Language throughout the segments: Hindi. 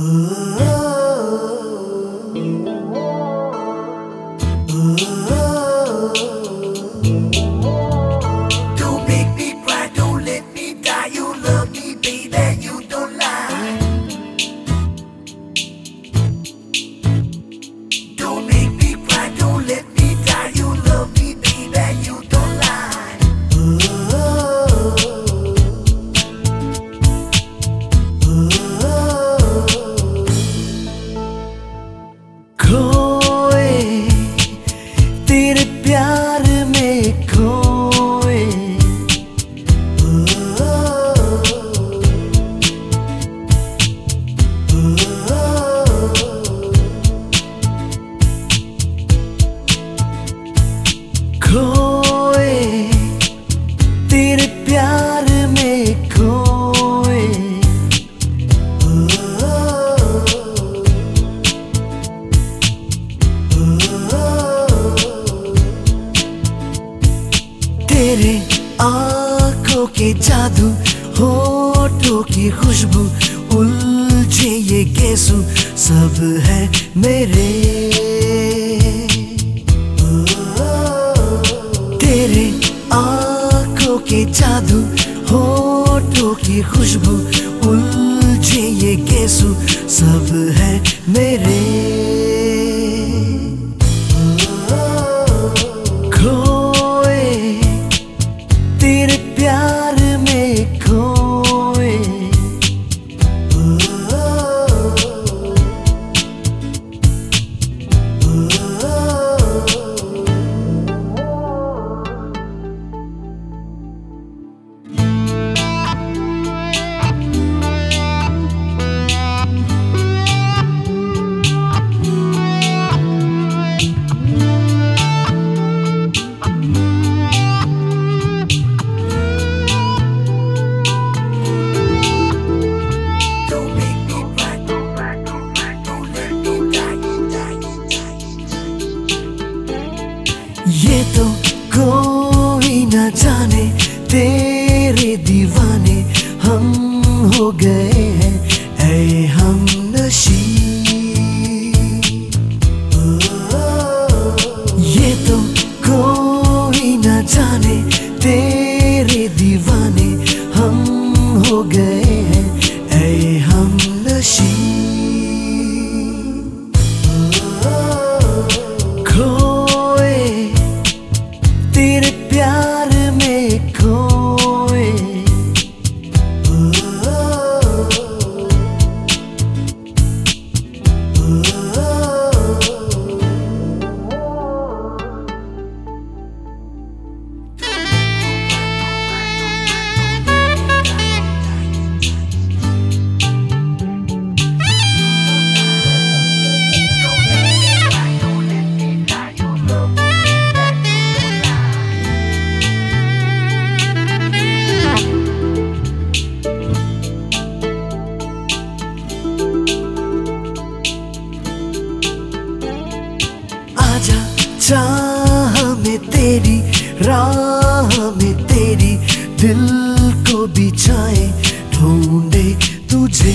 Ooh. आँखों के जादू, होठों की खुशबू, उलझे ये कैसू, सब है मेरे। तेरे आँखों के जादू, होठों की खुशबू, उलझे ये कैसू, सब है मेरे। ये तो कोई न जाने, तेरे दीवाने हम हो गए हैं, ऐ हम नशी ये तो कोई न जाने, तेरे आजा चाह में तेरी, राह में तेरी, दिल को बिछाए ढूंढे तुझे।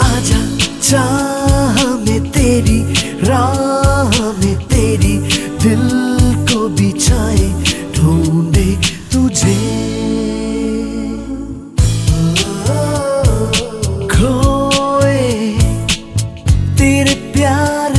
आजा, चाह में तेरी, राह में तेरी, दिल को बिछाए ढूंढे तुझे। तेरे प्यार